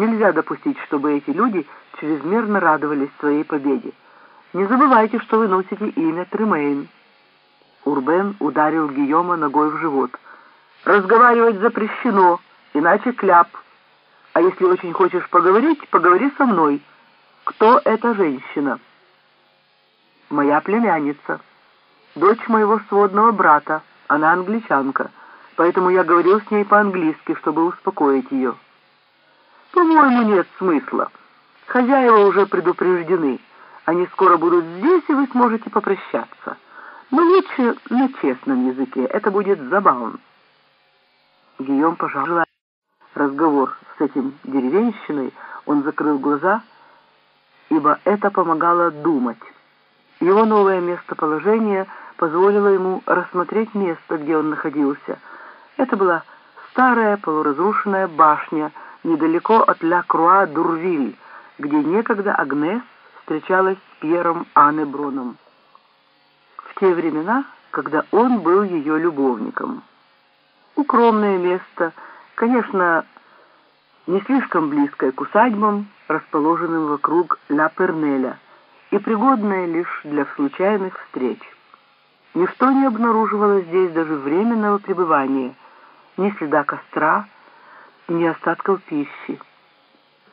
Нельзя допустить, чтобы эти люди чрезмерно радовались своей победе. Не забывайте, что вы носите имя Тремейн. Урбен ударил Гийома ногой в живот. «Разговаривать запрещено, иначе кляп. А если очень хочешь поговорить, поговори со мной. Кто эта женщина?» «Моя племянница, дочь моего сводного брата. Она англичанка, поэтому я говорил с ней по-английски, чтобы успокоить ее». «По-моему, нет смысла. Хозяева уже предупреждены. Они скоро будут здесь, и вы сможете попрощаться». Но лучше на честном языке, это будет забавно. Гийом пожал разговор с этим деревенщиной, он закрыл глаза, ибо это помогало думать. Его новое местоположение позволило ему рассмотреть место, где он находился. Это была старая полуразрушенная башня недалеко от Ля-Круа-Дурвиль, где некогда Агнес встречалась с Пьером Аннеброном те времена, когда он был ее любовником. Укромное место, конечно, не слишком близкое к усадьбам, расположенным вокруг Ла Пернеля, и пригодное лишь для случайных встреч. Ничто не обнаруживалось здесь даже временного пребывания, ни следа костра, ни остатков пищи.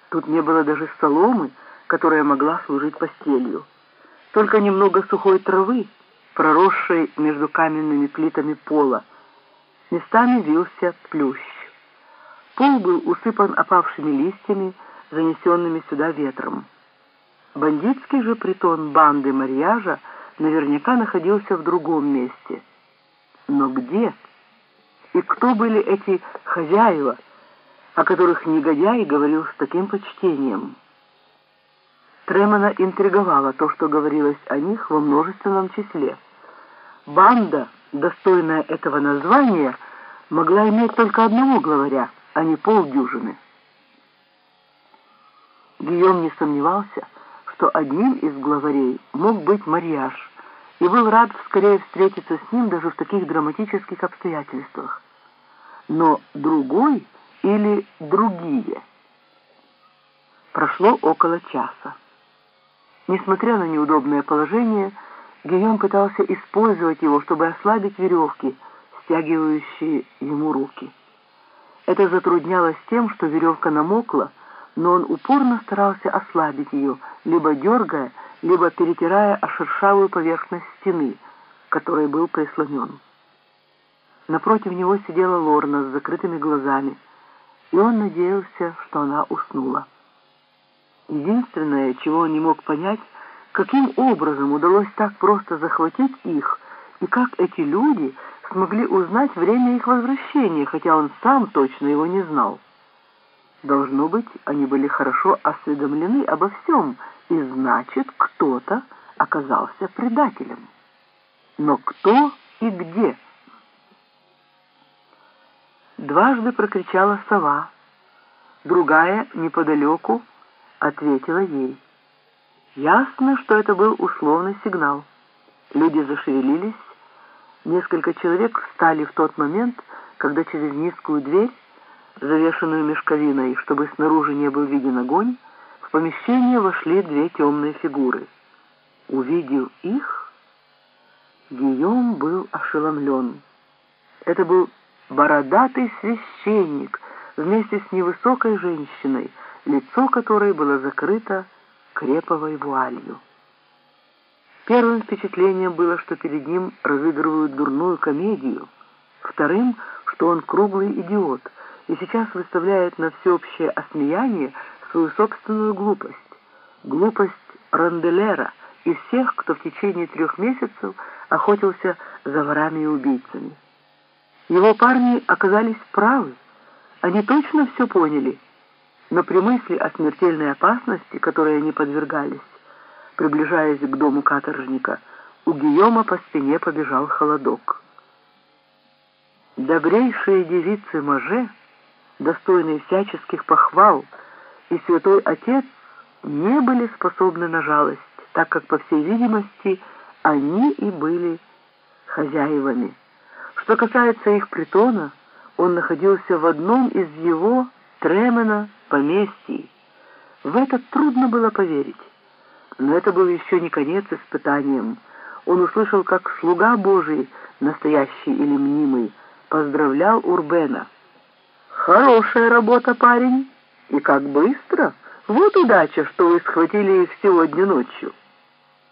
Тут не было даже соломы, которая могла служить постелью. Только немного сухой травы, проросшей между каменными плитами пола. Местами вился плющ. Пол был усыпан опавшими листьями, занесенными сюда ветром. Бандитский же притон банды Марьяжа наверняка находился в другом месте. Но где? И кто были эти хозяева, о которых негодяй говорил с таким почтением? Тремона интриговало то, что говорилось о них во множественном числе. Банда, достойная этого названия, могла иметь только одного главаря, а не полдюжины. Гийом не сомневался, что одним из главарей мог быть Марьяж, и был рад скорее встретиться с ним даже в таких драматических обстоятельствах. Но другой или другие? Прошло около часа. Несмотря на неудобное положение, Гийом пытался использовать его, чтобы ослабить веревки, стягивающие ему руки. Это затруднялось тем, что веревка намокла, но он упорно старался ослабить ее, либо дергая, либо перетирая о шершавую поверхность стены, которой был прислонен. Напротив него сидела Лорна с закрытыми глазами, и он надеялся, что она уснула. Единственное, чего он не мог понять, Каким образом удалось так просто захватить их, и как эти люди смогли узнать время их возвращения, хотя он сам точно его не знал? Должно быть, они были хорошо осведомлены обо всем, и значит, кто-то оказался предателем. Но кто и где? Дважды прокричала сова, другая неподалеку ответила ей. Ясно, что это был условный сигнал. Люди зашевелились. Несколько человек встали в тот момент, когда через низкую дверь, завешенную мешковиной, чтобы снаружи не был виден огонь, в помещение вошли две темные фигуры. Увидев их, Гийом был ошеломлен. Это был бородатый священник вместе с невысокой женщиной, лицо которой было закрыто креповой вуалью. Первым впечатлением было, что перед ним разыгрывают дурную комедию, вторым, что он круглый идиот и сейчас выставляет на всеобщее осмеяние свою собственную глупость, глупость Ранделера и всех, кто в течение трех месяцев охотился за ворами и убийцами. Его парни оказались правы, они точно все поняли — но при мысли о смертельной опасности, которой они подвергались, приближаясь к дому каторжника, у Гийома по спине побежал холодок. Добрейшие девицы Маже, достойные всяческих похвал, и святой отец не были способны на жалость, так как, по всей видимости, они и были хозяевами. Что касается их притона, он находился в одном из его Тремена поместье. В это трудно было поверить. Но это был еще не конец испытанием. Он услышал, как слуга Божий, настоящий или мнимый, поздравлял Урбена. «Хорошая работа, парень! И как быстро! Вот удача, что вы схватили их сегодня ночью!»